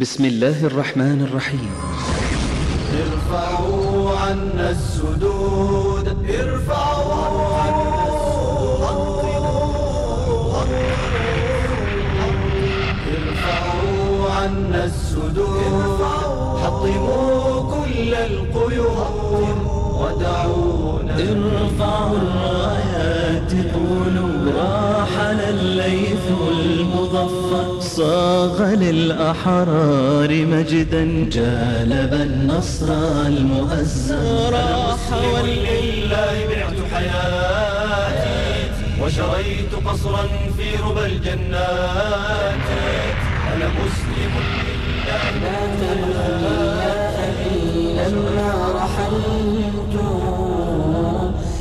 بسم الله الرحمن الرحيم. ارفعوا عنا السدود. ارفعوا ارفعوا عنا السدود. حطموا كل القيود ودعونا. ارفعوا الرايات قولوا راحل الليث المظفر صاغ للأحرار مجدا جالب النصر المؤزر راح لله بعت حياتي وشريت قصرا في ربى الجنات. أنا مسلم لله. لما رحلت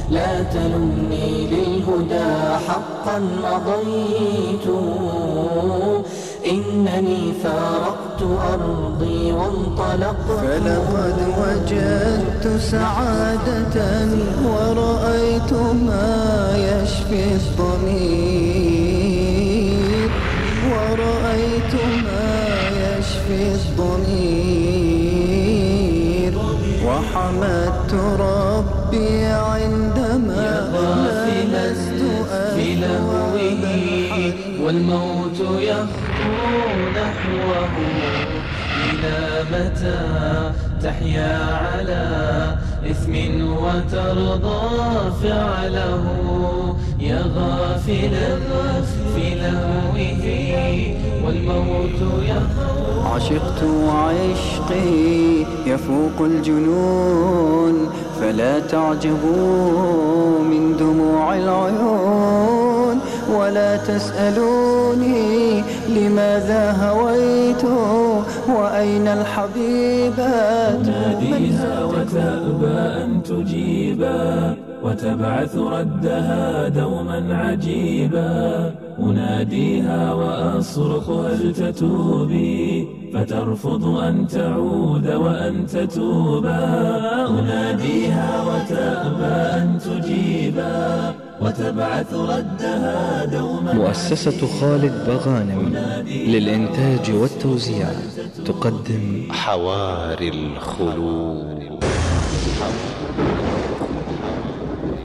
لا تلمني للهدى حقا مضيت إنني فارقت أرضي وانطلقت. فلقد وجدت سعادة ورأيت ما يشفي الضمير. ورأيت ما يشفي الضمير. وحمدت ربي عندما الحرير والموت يخطو نحوه إلى متى؟ تحيا على إثم وترضى فعله يا غافلا في لهوه والموت يخطو عشقت عشقي يفوق الجنون فلا تعجبوا من دموع ولا تسألوني لماذا هويت وأين الحبيبات تناديها وتأبى أن تجيبا وتبعث ردها دوما عجيبا. أناديها وأصرخ هل تتوبي؟ فترفض أن تعود وأن تتوبا. أناديها وتأبى أن تجيبا وتبعث ردها دوما مؤسسة خالد بغانم للإنتاج والتوزيع تقدم حواري الخلود.